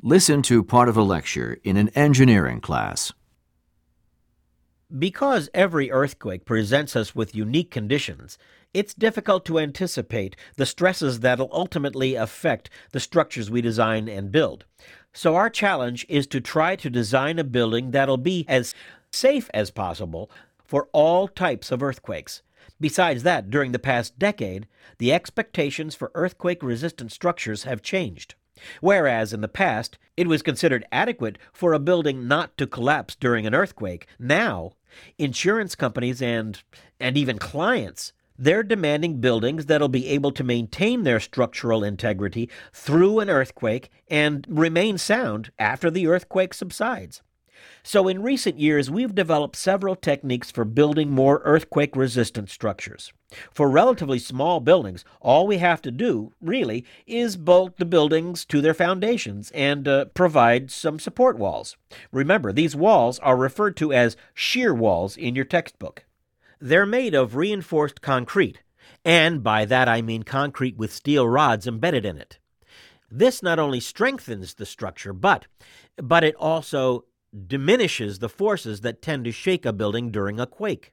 Listen to part of a lecture in an engineering class. Because every earthquake presents us with unique conditions, it's difficult to anticipate the stresses that'll ultimately affect the structures we design and build. So, our challenge is to try to design a building that'll be as safe as possible for all types of earthquakes. Besides that, during the past decade, the expectations for earthquake resistant structures have changed. Whereas in the past, it was considered adequate for a building not to collapse during an earthquake, now, insurance companies and, and even clients, they're demanding buildings that'll be able to maintain their structural integrity through an earthquake and remain sound after the earthquake subsides. So, in recent years, we've developed several techniques for building more earthquake resistant structures. For relatively small buildings, all we have to do, really, is bolt the buildings to their foundations and uh, provide some support walls. Remember, these walls are referred to as shear walls in your textbook. They're made of reinforced concrete, and by that I mean concrete with steel rods embedded in it. This not only strengthens the structure, but but it also diminishes the forces that tend to shake a building during a quake.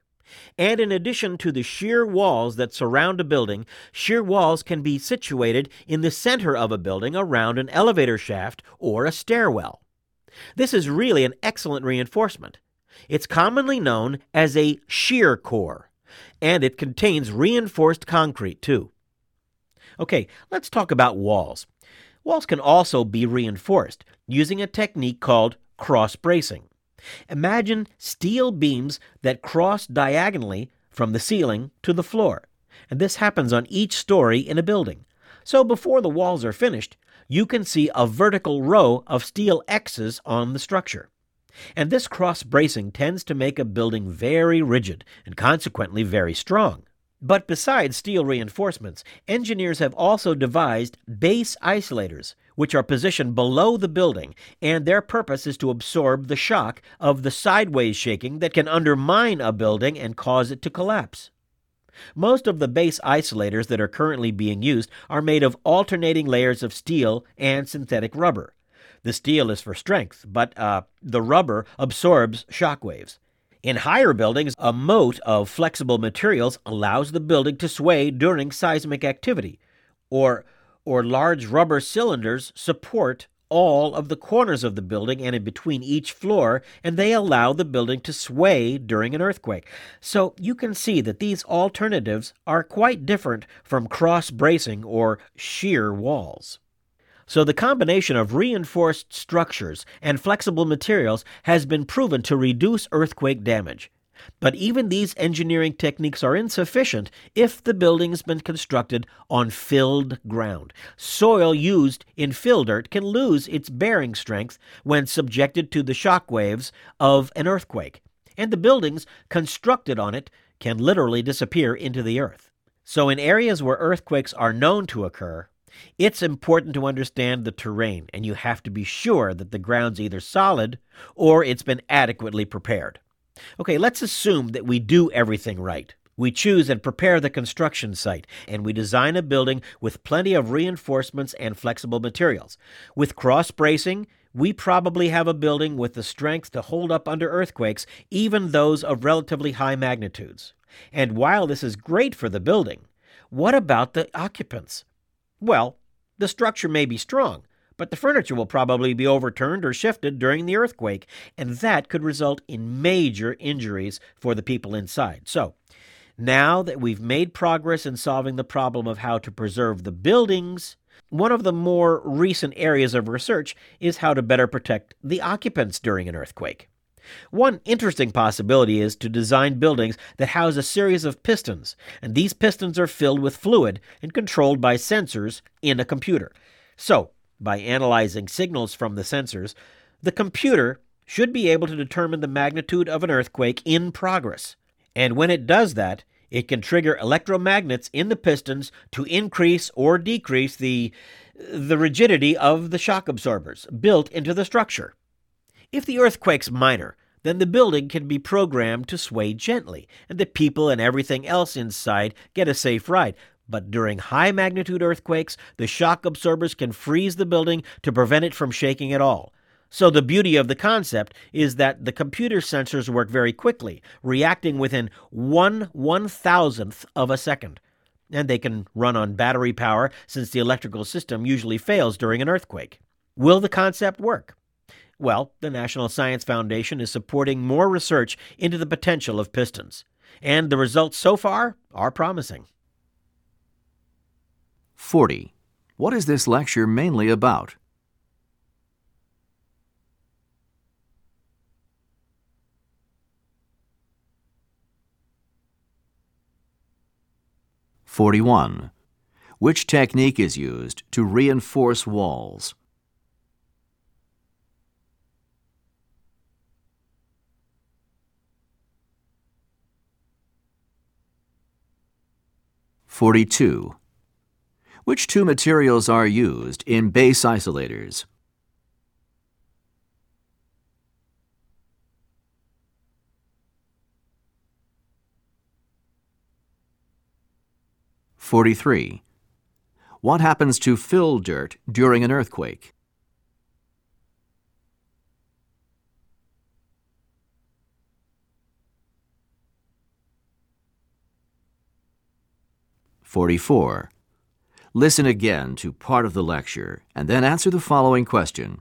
And in addition to the shear walls that surround a building, shear walls can be situated in the center of a building around an elevator shaft or a stairwell. This is really an excellent reinforcement. It's commonly known as a shear core, and it contains reinforced concrete too. Okay, let's talk about walls. Walls can also be reinforced using a technique called cross bracing. Imagine steel beams that cross diagonally from the ceiling to the floor, and this happens on each story in a building. So before the walls are finished, you can see a vertical row of steel X's on the structure. And this cross bracing tends to make a building very rigid and consequently very strong. But besides steel reinforcements, engineers have also devised base isolators, which are positioned below the building, and their purpose is to absorb the shock of the sideways shaking that can undermine a building and cause it to collapse. Most of the base isolators that are currently being used are made of alternating layers of steel and synthetic rubber. The steel is for strength, but uh, the rubber absorbs shock waves. In higher buildings, a moat of flexible materials allows the building to sway during seismic activity, or or large rubber cylinders support all of the corners of the building and in between each floor, and they allow the building to sway during an earthquake. So you can see that these alternatives are quite different from cross bracing or shear walls. So the combination of reinforced structures and flexible materials has been proven to reduce earthquake damage. But even these engineering techniques are insufficient if the building's been constructed on filled ground. Soil used in fill dirt can lose its bearing strength when subjected to the shock waves of an earthquake, and the buildings constructed on it can literally disappear into the earth. So, in areas where earthquakes are known to occur, it's important to understand the terrain, and you have to be sure that the ground's either solid or it's been adequately prepared. Okay, let's assume that we do everything right. We choose and prepare the construction site, and we design a building with plenty of reinforcements and flexible materials. With cross bracing, we probably have a building with the strength to hold up under earthquakes, even those of relatively high magnitudes. And while this is great for the building, what about the occupants? Well, the structure may be strong, but the furniture will probably be overturned or shifted during the earthquake, and that could result in major injuries for the people inside. So, now that we've made progress in solving the problem of how to preserve the buildings, one of the more recent areas of research is how to better protect the occupants during an earthquake. One interesting possibility is to design buildings that house a series of pistons, and these pistons are filled with fluid and controlled by sensors in a computer. So, by analyzing signals from the sensors, the computer should be able to determine the magnitude of an earthquake in progress. And when it does that, It can trigger electromagnets in the pistons to increase or decrease the the rigidity of the shock absorbers built into the structure. If the earthquake's minor, then the building can be programmed to sway gently, and the people and everything else inside get a safe ride. But during high magnitude earthquakes, the shock absorbers can freeze the building to prevent it from shaking at all. So, the beauty of the concept is that the computer sensors work very quickly, reacting within one one thousandth of a second. And they can run on battery power since the electrical system usually fails during an earthquake. Will the concept work? Well, the National Science Foundation is supporting more research into the potential of pistons. And the results so far are promising. 40. What is this lecture mainly about? Forty-one. Which technique is used to reinforce walls? Forty-two. Which two materials are used in base isolators? Forty-three. What happens to fill dirt during an earthquake? Forty-four. Listen again to part of the lecture and then answer the following question.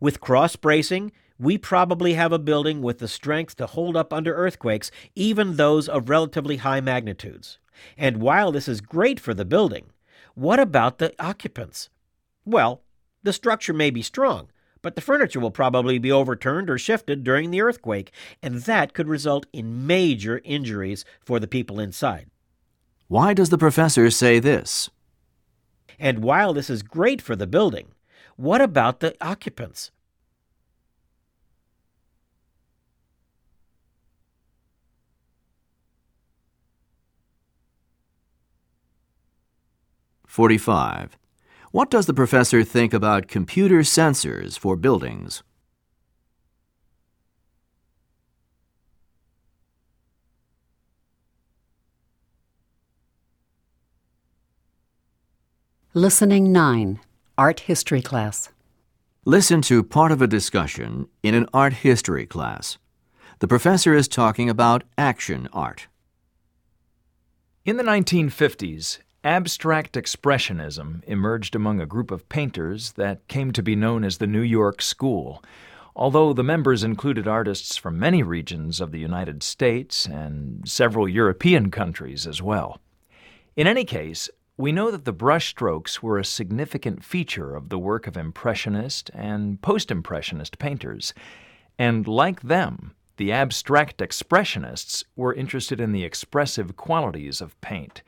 With cross bracing, we probably have a building with the strength to hold up under earthquakes, even those of relatively high magnitudes. And while this is great for the building, what about the occupants? Well, the structure may be strong, but the furniture will probably be overturned or shifted during the earthquake, and that could result in major injuries for the people inside. Why does the professor say this? And while this is great for the building, what about the occupants? Forty-five. What does the professor think about computer sensors for buildings? Listening 9, Art History Class. Listen to part of a discussion in an art history class. The professor is talking about action art. In the 1950s, abstract expressionism emerged among a group of painters that came to be known as the New York School, although the members included artists from many regions of the United States and several European countries as well. In any case, we know that the brushstrokes were a significant feature of the work of Impressionist and Post Impressionist painters, and like them, the abstract expressionists were interested in the expressive qualities of paint,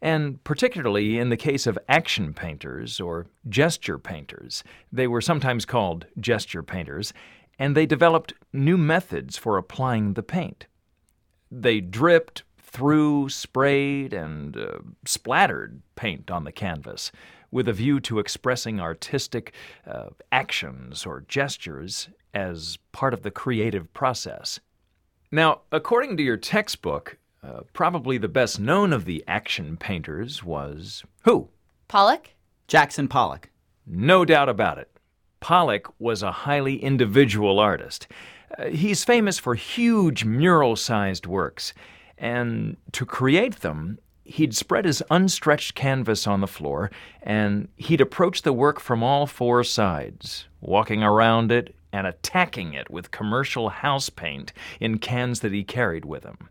and particularly in the case of action painters or gesture painters. They were sometimes called gesture painters, and they developed new methods for applying the paint. They dripped, threw, sprayed, and uh, splattered paint on the canvas with a view to expressing artistic uh, actions or gestures as part of the creative process. Now, according to your textbook, uh, probably the best known of the action painters was who? Pollock? Jackson Pollock. No doubt about it. Pollock was a highly individual artist. Uh, he's famous for huge mural sized works. And to create them, he'd spread his unstretched canvas on the floor and he'd approach the work from all four sides, walking around it and attacking it with commercial house paint in cans that he carried with him.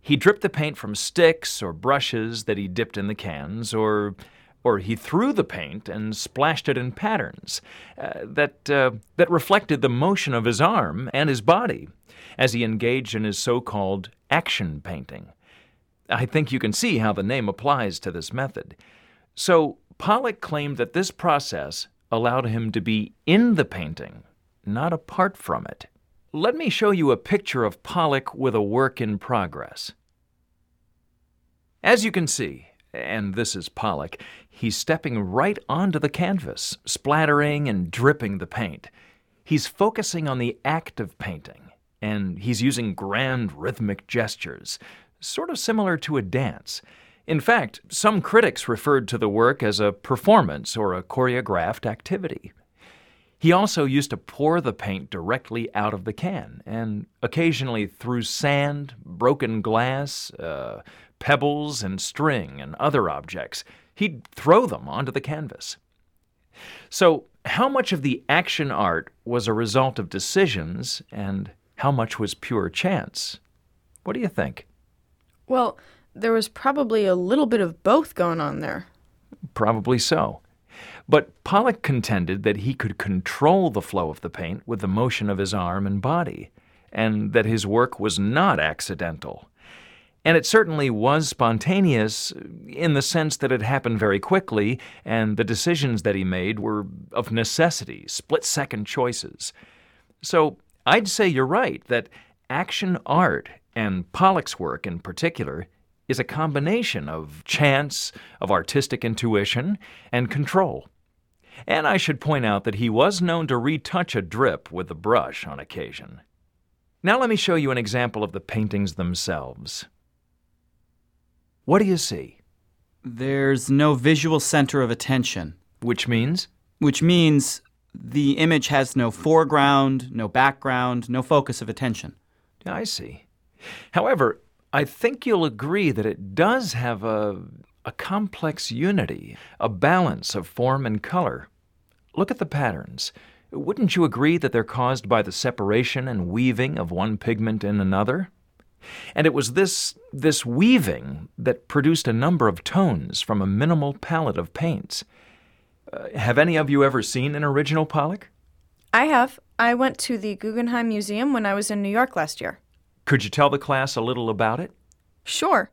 He dripped the paint from sticks or brushes that he dipped in the cans, or or he threw the paint and splashed it in patterns uh, that uh, that reflected the motion of his arm and his body as he engaged in his so-called action painting. I think you can see how the name applies to this method. So, Pollock claimed that this process allowed him to be in the painting, not apart from it. Let me show you a picture of Pollock with a work in progress. As you can see, and this is Pollock, he's stepping right onto the canvas, splattering and dripping the paint. He's focusing on the act of painting, and he's using grand rhythmic gestures, sort of similar to a dance. In fact, some critics referred to the work as a performance or a choreographed activity. He also used to pour the paint directly out of the can, and occasionally threw sand, broken glass, uh, pebbles, and string, and other objects. He'd throw them onto the canvas. So, how much of the action art was a result of decisions, and how much was pure chance? What do you think? Well, there was probably a little bit of both going on there. Probably so. But Pollock contended that he could control the flow of the paint with the motion of his arm and body, and that his work was not accidental. And it certainly was spontaneous in the sense that it happened very quickly, and the decisions that he made were of necessity, split second choices. So I'd say you're right that action art, and Pollock's work in particular, is a combination of chance, of artistic intuition, and control. And I should point out that he was known to retouch a drip with the brush on occasion. Now let me show you an example of the paintings themselves. What do you see? There's no visual center of attention. Which means? Which means the image has no foreground, no background, no focus of attention. I see. However, I think you'll agree that it does have a, a complex unity, a balance of form and color. Look at the patterns. Wouldn't you agree that they're caused by the separation and weaving of one pigment in another? And it was this, this weaving that produced a number of tones from a minimal palette of paints. Uh, have any of you ever seen an original Pollock? I have. I went to the Guggenheim Museum when I was in New York last year. Could you tell the class a little about it? Sure.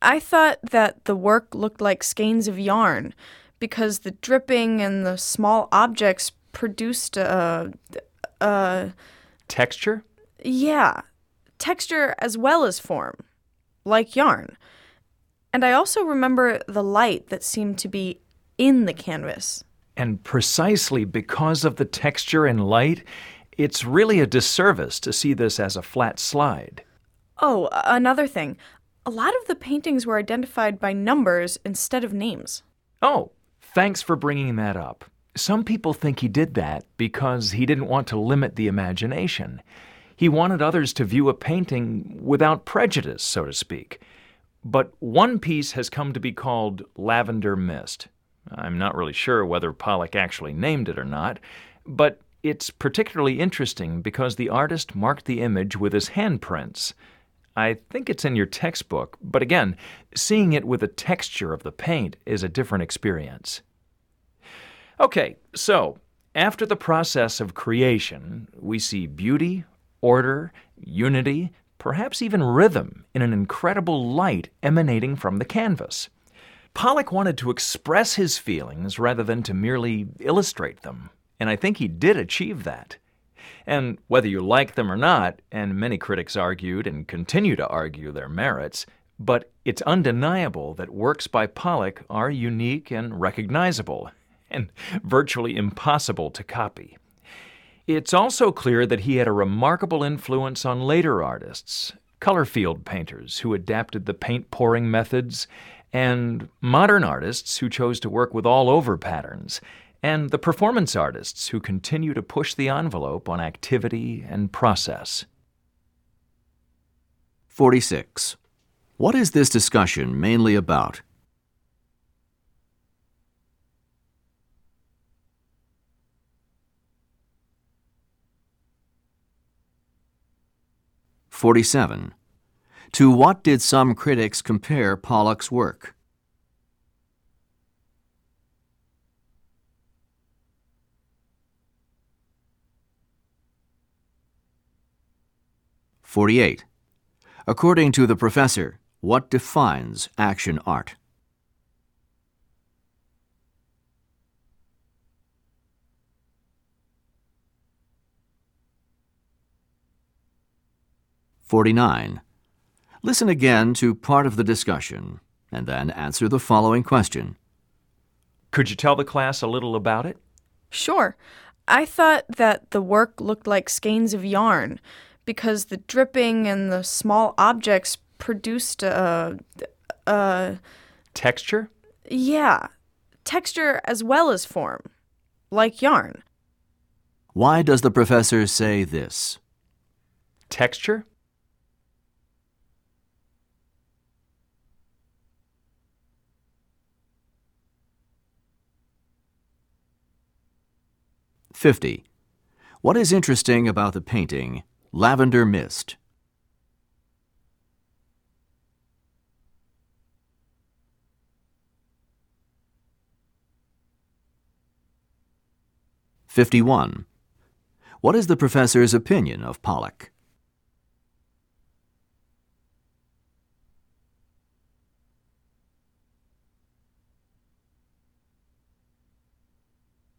I thought that the work looked like skeins of yarn because the dripping and the small objects produced a. a Texture? yeah, texture as well as form, like yarn. And I also remember the light that seemed to be in the canvas. And precisely because of the texture and light, it's really a disservice to see this as a flat slide. Oh, another thing. A lot of the paintings were identified by numbers instead of names. Oh, thanks for bringing that up. Some people think he did that because he didn't want to limit the imagination. He wanted others to view a painting without prejudice, so to speak. But one piece has come to be called Lavender Mist. I'm not really sure whether Pollock actually named it or not, but it's particularly interesting because the artist marked the image with his handprints. I think it's in your textbook, but again, seeing it with the texture of the paint is a different experience. Okay, so after the process of creation, we see beauty, order, unity, perhaps even rhythm in an incredible light emanating from the canvas. Pollock wanted to express his feelings rather than to merely illustrate them, and I think he did achieve that. And whether you like them or not, and many critics argued and continue to argue their merits, but it's undeniable that works by Pollock are unique and recognizable, and virtually impossible to copy. It's also clear that he had a remarkable influence on later artists, color field painters who adapted the paint pouring methods, and modern artists who chose to work with all over patterns, and the performance artists who continue to push the envelope on activity and process. 46. What is this discussion mainly about? Forty-seven. To what did some critics compare Pollock's work? Forty-eight. According to the professor, what defines action art? Forty-nine. Listen again to part of the discussion and then answer the following question. Could you tell the class a little about it? Sure. I thought that the work looked like skeins of yarn because the dripping and the small objects produced a. a Texture? yeah, texture as well as form, like yarn. Why does the professor say this? Texture? Fifty. What is interesting about the painting Lavender Mist? Fifty-one. What is the professor's opinion of Pollock?